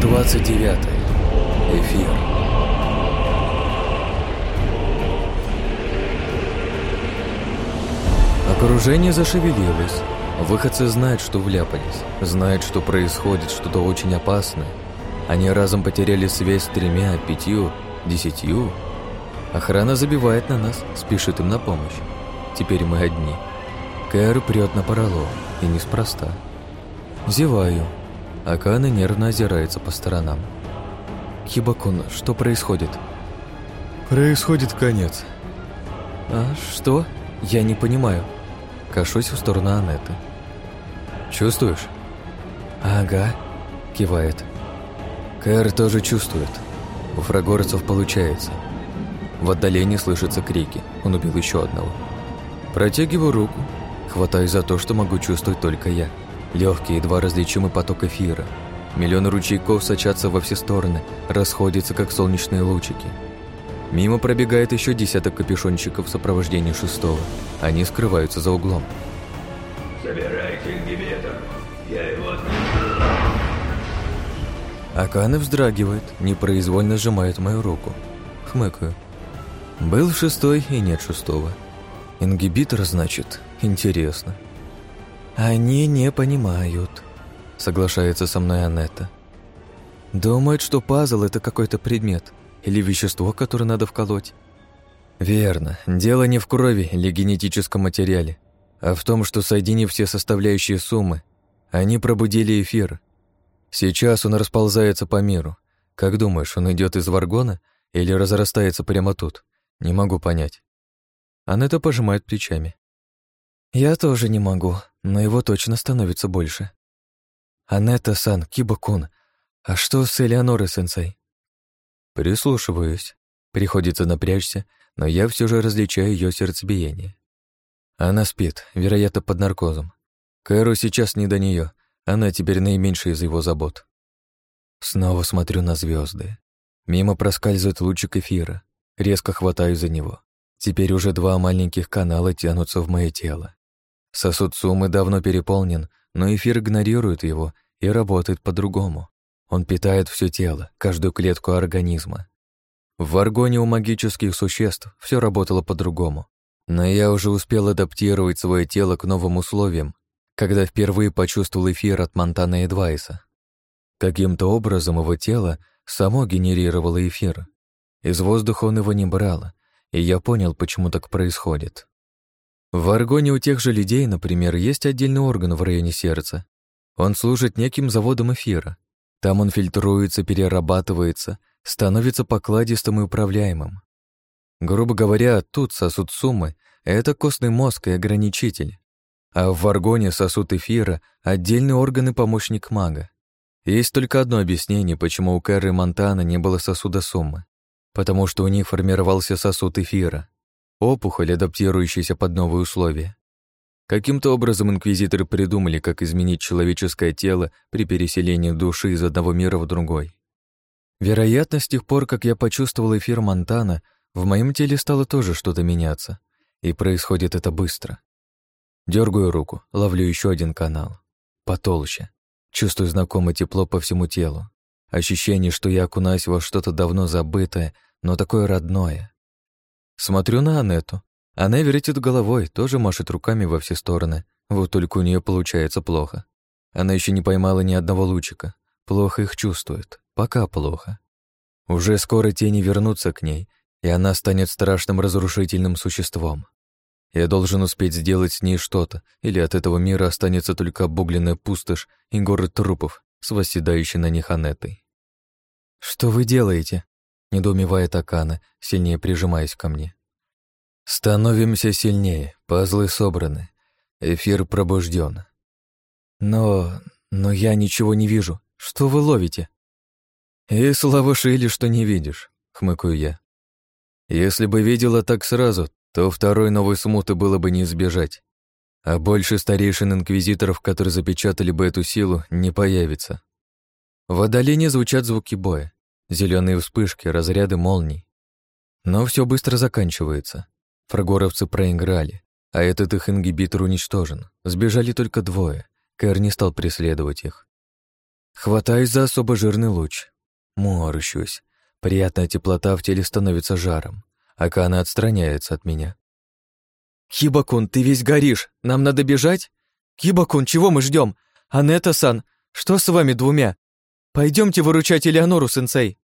29. Эфир. Окружение зашевелилось. Выходцы знают, что вляпались, знают, что происходит что-то очень опасное. Они разом потеряли связь с тремя, пятью, десятью. Охрана забивает на нас, спешит им на помощь. Теперь мы одни. Кэр прет на поролом, и неспроста. Зеваю. Акана нервно озирается по сторонам. Хибакун, что происходит? Происходит конец. А что? Я не понимаю. Кашусь в сторону Анетты. Чувствуешь? Ага, кивает. Кэр тоже чувствует. У фрагорцев получается. В отдалении слышатся крики. Он убил еще одного. Протягиваю руку, хватаю за то, что могу чувствовать только я. Легкий, едва различимый поток эфира. Миллионы ручейков сочатся во все стороны, расходятся, как солнечные лучики. Мимо пробегает еще десяток капюшончиков в сопровождении шестого. Они скрываются за углом. Забирайте ингибитор. Я его Аканы вздрагивает, непроизвольно сжимает мою руку. Хмыкаю. Был шестой и нет шестого. Ингибитор, значит, интересно. Они не понимают, соглашается со мной Анетта. Думают, что пазл — это какой-то предмет или вещество, которое надо вколоть. Верно. Дело не в крови или генетическом материале, а в том, что, соединив все составляющие суммы, они пробудили эфир. Сейчас он расползается по миру. Как думаешь, он идет из варгона или разрастается прямо тут? Не могу понять. Анетта пожимает плечами. Я тоже не могу, но его точно становится больше. Анетта-сан, Киба-кун, а что с Элеонорой-сенсей? Прислушиваюсь. Приходится напрячься, но я все же различаю ее сердцебиение. Она спит, вероятно, под наркозом. Кэру сейчас не до нее, она теперь наименьшая из его забот. Снова смотрю на звезды. Мимо проскальзывает лучик эфира. Резко хватаю за него. Теперь уже два маленьких канала тянутся в мое тело. Сосуд суммы давно переполнен, но эфир игнорирует его и работает по-другому. Он питает все тело, каждую клетку организма. В аргоне у магических существ все работало по-другому. Но я уже успел адаптировать свое тело к новым условиям, когда впервые почувствовал эфир от Монтана Эдвайса. Каким-то образом его тело само генерировало эфир. Из воздуха он его не брал, и я понял, почему так происходит. В аргоне у тех же людей, например, есть отдельный орган в районе сердца. Он служит неким заводом эфира, там он фильтруется, перерабатывается, становится покладистым и управляемым. Грубо говоря, тут сосуд суммы — это костный мозг и ограничитель, а в варгоне сосуд эфира — отдельный орган и помощник мага. Есть только одно объяснение, почему у Кэрры Монтана не было сосуда суммы. Потому что у них формировался сосуд эфира, опухоль, адаптирующаяся под новые условия. Каким-то образом инквизиторы придумали, как изменить человеческое тело при переселении души из одного мира в другой. Вероятно, с тех пор, как я почувствовал эфир Монтана, в моем теле стало тоже что-то меняться. И происходит это быстро. Дергаю руку, ловлю еще один канал. Потолще. Чувствую знакомое тепло по всему телу. Ощущение, что я окунаюсь во что-то давно забытое, но такое родное. Смотрю на Анету. Она вертит головой, тоже машет руками во все стороны. Вот только у нее получается плохо. Она еще не поймала ни одного лучика. Плохо их чувствует. Пока плохо. Уже скоро тени вернутся к ней, и она станет страшным разрушительным существом. Я должен успеть сделать с ней что-то, или от этого мира останется только обугленная пустошь и город трупов с восседающей на них Анетой. «Что вы делаете?» — недоумевает Акана, сильнее прижимаясь ко мне. Становимся сильнее, пазлы собраны, эфир пробужден. Но... но я ничего не вижу. Что вы ловите? И слава Шили, что не видишь, хмыкаю я. Если бы видела так сразу, то второй новой смуты было бы не избежать. А больше старейшин инквизиторов, которые запечатали бы эту силу, не появится. В отдалении звучат звуки боя. Зеленые вспышки, разряды молний. Но все быстро заканчивается. Фрагоровцы проиграли, а этот их ингибитор уничтожен. Сбежали только двое. Кэр не стал преследовать их. Хватаюсь за особо жирный луч. Морщусь. Приятная теплота в теле становится жаром. Акана отстраняется от меня. «Хибакун, ты весь горишь. Нам надо бежать? Хибакун, чего мы ждем? Анетта-сан, что с вами двумя? Пойдемте выручать Элеонору, сенсей!»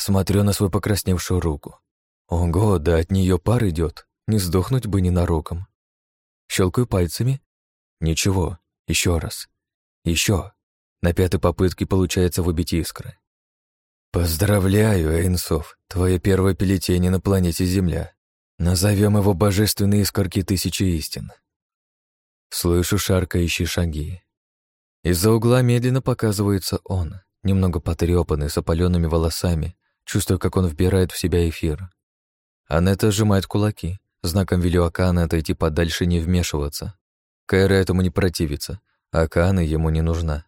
Смотрю на свою покрасневшую руку. Ого, да от нее пар идет. Не сдохнуть бы ненароком. Щелкаю пальцами. Ничего. Еще раз. Еще. На пятой попытке получается выбить искры. Поздравляю, Эйнсов. Твое первое плетение на планете Земля. Назовем его «Божественные искорки тысячи истин». Слышу шаркающие шаги. Из-за угла медленно показывается он, немного потрепанный, с опаленными волосами, чувствуя, как он вбирает в себя эфир. Анетта сжимает кулаки, знаком велю Акана отойти подальше не вмешиваться. Кайра этому не противится, а Акана ему не нужна.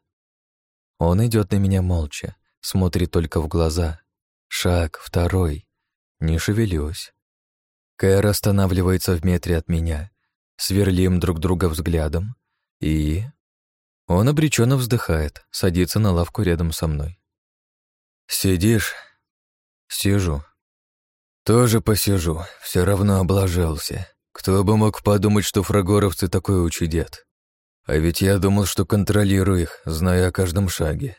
Он идет на меня молча, смотрит только в глаза. Шаг, второй. Не шевелюсь. Кэр останавливается в метре от меня. Сверлим друг друга взглядом. И... Он обреченно вздыхает, садится на лавку рядом со мной. «Сидишь?» «Сижу». «Тоже посижу, все равно облажался. Кто бы мог подумать, что фрагоровцы такое учудят. А ведь я думал, что контролирую их, зная о каждом шаге.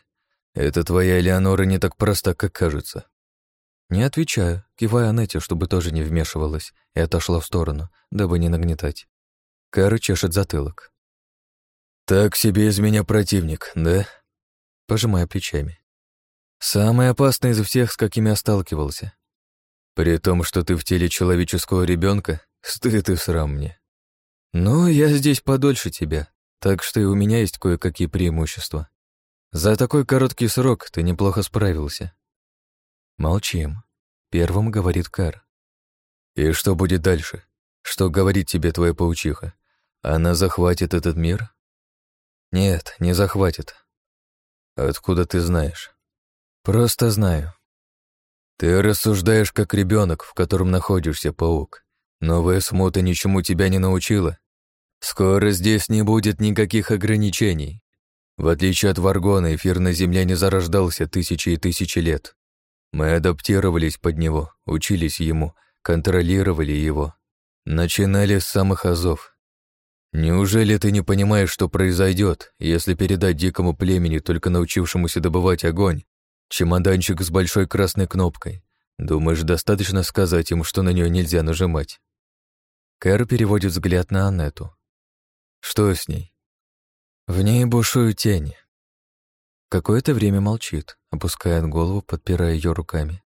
Это твоя Элеонора не так проста, как кажется». Не отвечаю, кивая Анете, чтобы тоже не вмешивалась, и отошла в сторону, дабы не нагнетать. Кара чешет затылок. «Так себе из меня противник, да?» Пожимая плечами. «Самый опасный из всех, с какими я сталкивался. При том, что ты в теле человеческого ребенка, стыд и срам мне. Но я здесь подольше тебя, так что и у меня есть кое-какие преимущества. За такой короткий срок ты неплохо справился. Молчим. Первым говорит Кар. «И что будет дальше? Что говорит тебе твоя паучиха? Она захватит этот мир?» «Нет, не захватит». «Откуда ты знаешь?» «Просто знаю». «Ты рассуждаешь как ребенок, в котором находишься, паук. Новая смута ничему тебя не научила. Скоро здесь не будет никаких ограничений. В отличие от Варгона, эфир на Земле не зарождался тысячи и тысячи лет. Мы адаптировались под него, учились ему, контролировали его. Начинали с самых азов. Неужели ты не понимаешь, что произойдет, если передать дикому племени, только научившемуся добывать огонь, чемоданчик с большой красной кнопкой? Думаешь, достаточно сказать им, что на нее нельзя нажимать? Кэр переводит взгляд на Аннету. Что с ней? В ней бушуют тени. Какое-то время молчит, опускает голову, подпирая ее руками.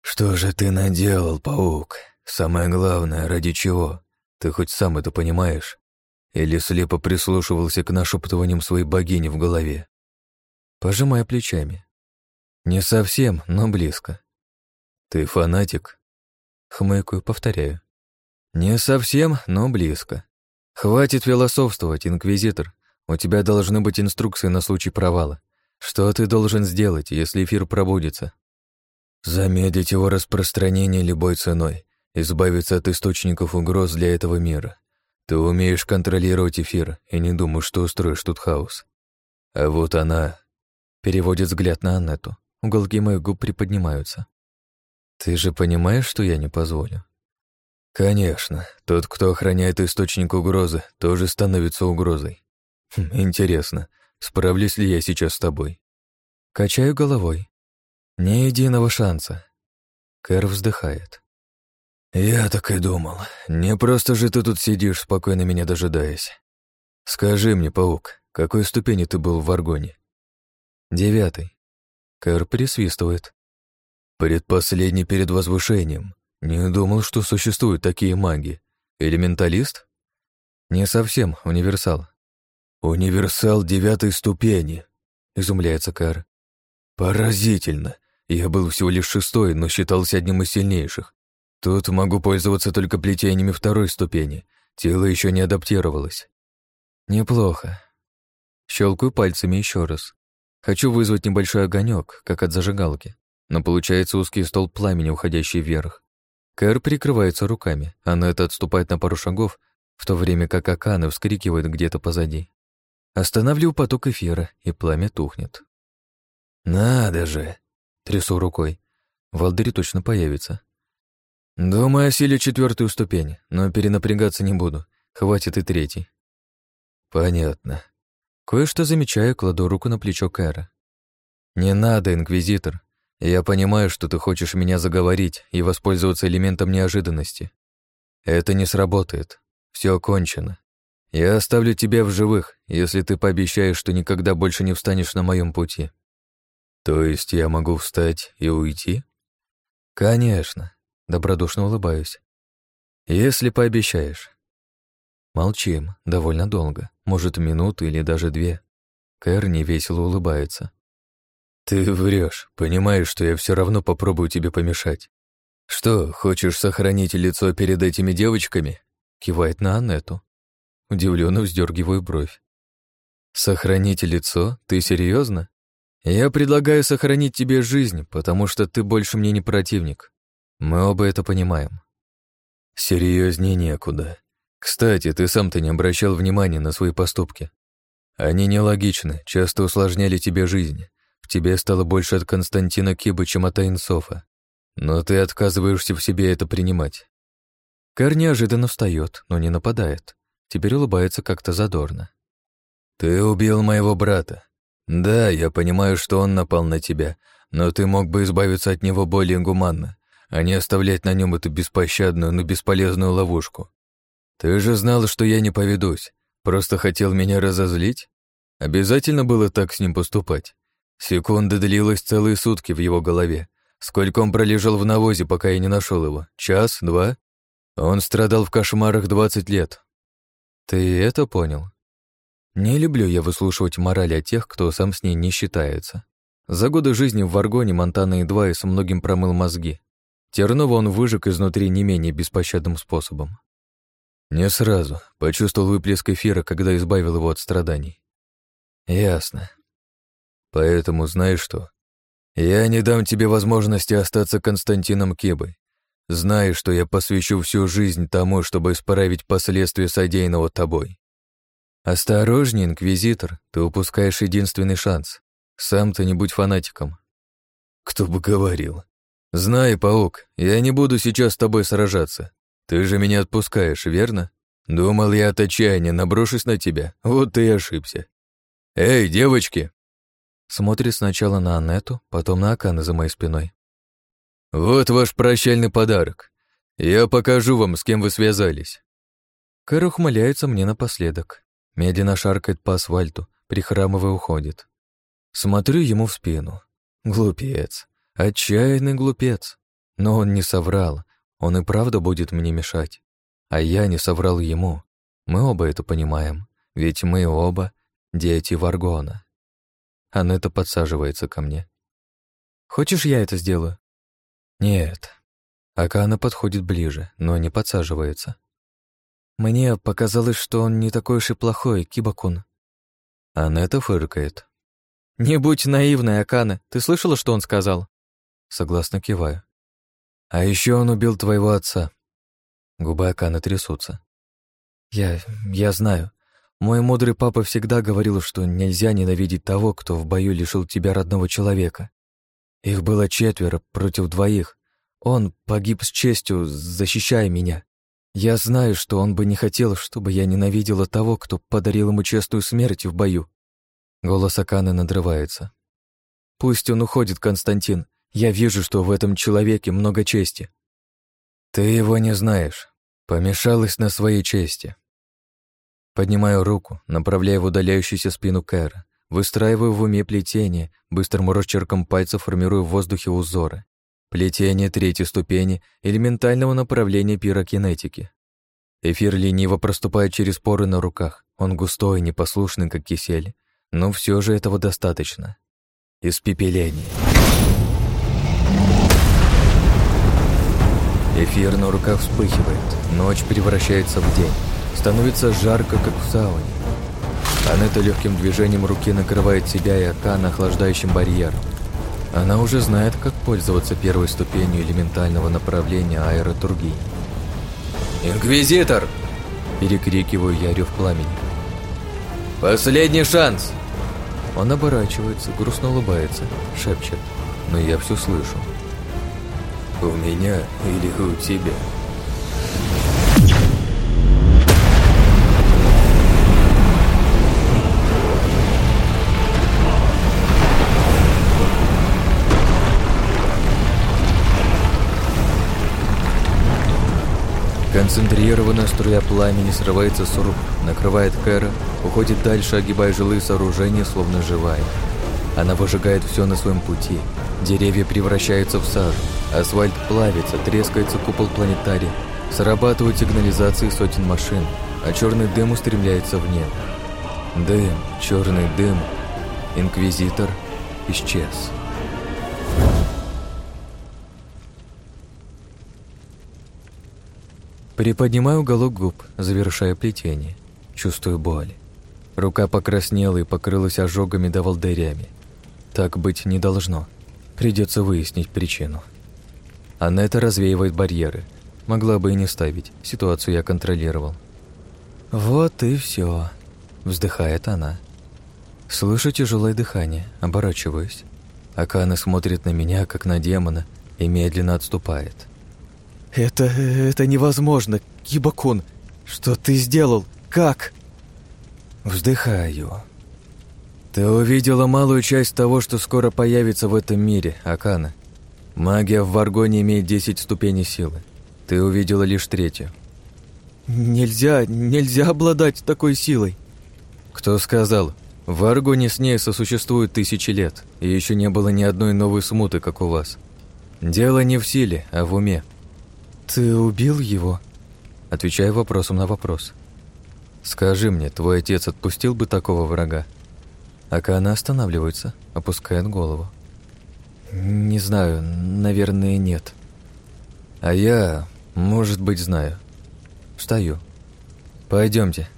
«Что же ты наделал, паук? Самое главное, ради чего? Ты хоть сам это понимаешь? Или слепо прислушивался к нашептываниям своей богини в голове?» Пожимая плечами. «Не совсем, но близко». «Ты фанатик?» Хмыкаю, повторяю. «Не совсем, но близко. Хватит философствовать, инквизитор. У тебя должны быть инструкции на случай провала. Что ты должен сделать, если эфир пробудится? Замедлить его распространение любой ценой, избавиться от источников угроз для этого мира. Ты умеешь контролировать эфир и не думаешь, что устроишь тут хаос. А вот она... Переводит взгляд на Аннету. Уголки моих губ приподнимаются. Ты же понимаешь, что я не позволю? Конечно, тот, кто охраняет источник угрозы, тоже становится угрозой. Хм, интересно, справлюсь ли я сейчас с тобой? Качаю головой. Ни единого шанса. Кэр вздыхает. Я так и думал. Не просто же ты тут сидишь, спокойно меня дожидаясь. Скажи мне, паук, какой ступени ты был в Варгоне? Девятый. Кэр присвистывает. Предпоследний перед возвышением. Не думал, что существуют такие маги. Элементалист? Не совсем, универсал. «Универсал девятой ступени», — изумляется Кар. «Поразительно. Я был всего лишь шестой, но считался одним из сильнейших. Тут могу пользоваться только плетениями второй ступени. Тело еще не адаптировалось». «Неплохо». Щелкаю пальцами еще раз. Хочу вызвать небольшой огонек, как от зажигалки, но получается узкий стол пламени, уходящий вверх. Кэр прикрывается руками, а Нет отступает на пару шагов, в то время как Акана вскрикивает где-то позади. Останавливаю поток эфира, и пламя тухнет. «Надо же!» — трясу рукой. Валдыри точно появится. «Думаю, осилю четвертую ступень, но перенапрягаться не буду. Хватит и третий». «Понятно». Кое-что замечаю, кладу руку на плечо Кэра. «Не надо, Инквизитор. Я понимаю, что ты хочешь меня заговорить и воспользоваться элементом неожиданности. Это не сработает. Все кончено. Я оставлю тебя в живых, если ты пообещаешь, что никогда больше не встанешь на моем пути. То есть я могу встать и уйти? Конечно, добродушно улыбаюсь. Если пообещаешь. Молчим довольно долго, может, минуту или даже две. Кэр невесело улыбается. Ты врешь, понимаешь, что я все равно попробую тебе помешать. Что, хочешь сохранить лицо перед этими девочками? Кивает на Аннету. Удивленно вздергиваю бровь. «Сохранить лицо? Ты серьезно? Я предлагаю сохранить тебе жизнь, потому что ты больше мне не противник. Мы оба это понимаем». Серьезнее некуда. Кстати, ты сам-то не обращал внимания на свои поступки. Они нелогичны, часто усложняли тебе жизнь. В тебе стало больше от Константина Киба, чем от Айнсофа. Но ты отказываешься в себе это принимать. Кар неожиданно встает, но не нападает. Теперь улыбается как-то задорно. «Ты убил моего брата. Да, я понимаю, что он напал на тебя, но ты мог бы избавиться от него более гуманно, а не оставлять на нем эту беспощадную, но бесполезную ловушку. Ты же знал, что я не поведусь, просто хотел меня разозлить? Обязательно было так с ним поступать. Секунда длилась целые сутки в его голове. Сколько он пролежал в навозе, пока я не нашел его? Час? Два? Он страдал в кошмарах двадцать лет, ты это понял? Не люблю я выслушивать морали о тех, кто сам с ней не считается. За годы жизни в Варгоне Монтана едва и со многим промыл мозги. Тернова он выжег изнутри не менее беспощадным способом. Не сразу. Почувствовал выплеск эфира, когда избавил его от страданий. Ясно. Поэтому знаешь что? Я не дам тебе возможности остаться Константином Кебой. Знай, что я посвящу всю жизнь тому, чтобы исправить последствия содеянного тобой. Осторожней, инквизитор, ты упускаешь единственный шанс. Сам ты не будь фанатиком. Кто бы говорил. Знай, паук, я не буду сейчас с тобой сражаться. Ты же меня отпускаешь, верно? Думал я от отчаяния наброшусь на тебя, вот ты и ошибся. Эй, девочки! Смотрит сначала на Аннету, потом на Акана за моей спиной. «Вот ваш прощальный подарок. Я покажу вам, с кем вы связались». Кэр ухмыляется мне напоследок. Медленно шаркает по асфальту, прихрамывая уходит. Смотрю ему в спину. Глупец. Отчаянный глупец. Но он не соврал. Он и правда будет мне мешать. А я не соврал ему. Мы оба это понимаем. Ведь мы оба дети Варгона. Анетта подсаживается ко мне. «Хочешь, я это сделаю?» Нет. Акана подходит ближе, но не подсаживается. Мне показалось, что он не такой уж и плохой, Кибакун. Анетта фыркает. «Не будь наивной, Акана. Ты слышала, что он сказал?» Согласно киваю. «А еще он убил твоего отца». Губы Акана трясутся. «Я... я знаю. Мой мудрый папа всегда говорил, что нельзя ненавидеть того, кто в бою лишил тебя родного человека. Их было четверо против двоих. Он погиб с честью, защищая меня. Я знаю, что он бы не хотел, чтобы я ненавидела того, кто подарил ему честную смерть в бою. Голос Аканы надрывается. Пусть он уходит, Константин. Я вижу, что в этом человеке много чести. Ты его не знаешь. Помешалась на своей чести. Поднимаю руку, направляя в удаляющуюся спину Кэра. Выстраиваю в уме плетение, быстрым росчерком пальцев формирую в воздухе узоры. Плетение третьей ступени элементального направления пирокинетики. Эфир лениво проступает через поры на руках. Он густой, непослушный, как кисель. Но все же этого достаточно. Испепеление. Эфир на руках вспыхивает. Ночь превращается в день. Становится жарко, как в сауне. Анетта легким движением руки накрывает себя и Акана охлаждающим барьером. Она уже знает, как пользоваться первой ступенью элементального направления аэротургии. «Инквизитор!» Перекрикиваю я рев пламени. «Последний шанс!» Он оборачивается, грустно улыбается, шепчет. Но я все слышу. «У меня или у тебя?» Концентрированная струя пламени срывается с рук, накрывает Кэра, уходит дальше, огибая жилые сооружения, словно живая. Она выжигает все на своем пути. Деревья превращаются в сажу, асфальт плавится, трескается купол планетария, срабатывают сигнализации сотен машин, а черный дым устремляется в небо. Дым, черный дым. Инквизитор исчез. Приподнимаю уголок губ, завершая плетение. Чувствую боль. Рука покраснела и покрылась ожогами да волдырями. Так быть не должно. Придется выяснить причину. Анетта развеивает барьеры. Могла бы и не ставить. Ситуацию я контролировал. «Вот и все, вздыхает она. Слышу тяжелое дыхание, оборачиваюсь. Акана смотрит на меня, как на демона, и медленно отступает. «Это... это невозможно, Кибакун! Что ты сделал? Как?» Вздыхаю. Ты увидела малую часть того, что скоро появится в этом мире, Акана. Магия в Варгоне имеет 10 ступеней силы. Ты увидела лишь третью. Нельзя, нельзя обладать такой силой. Кто сказал? В Варгоне с ней сосуществует тысячи лет, и еще не было ни одной новой смуты, как у вас. Дело не в силе, а в уме. Ты убил его? Отвечаю вопросом на вопрос. Скажи мне, твой отец отпустил бы такого врага? Акана останавливается, опускает голову. Не знаю, наверное, нет. А я, может быть, знаю. Встаю. Пойдемте.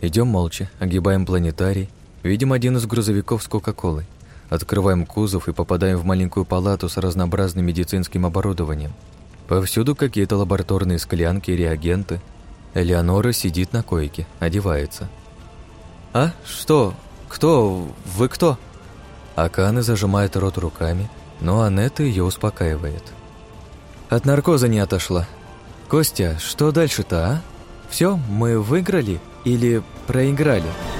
Идем молча, огибаем планетарий, видим один из грузовиков с Кока-Колой. Открываем кузов и попадаем в маленькую палату с разнообразным медицинским оборудованием. Повсюду какие-то лабораторные склянки и реагенты. Элеонора сидит на койке, одевается. «А? Что? Кто? Вы кто?» Акана зажимает рот руками, но Анетта ее успокаивает. «От наркоза не отошла. Костя, что дальше-то, а? Все, мы выиграли или проиграли?»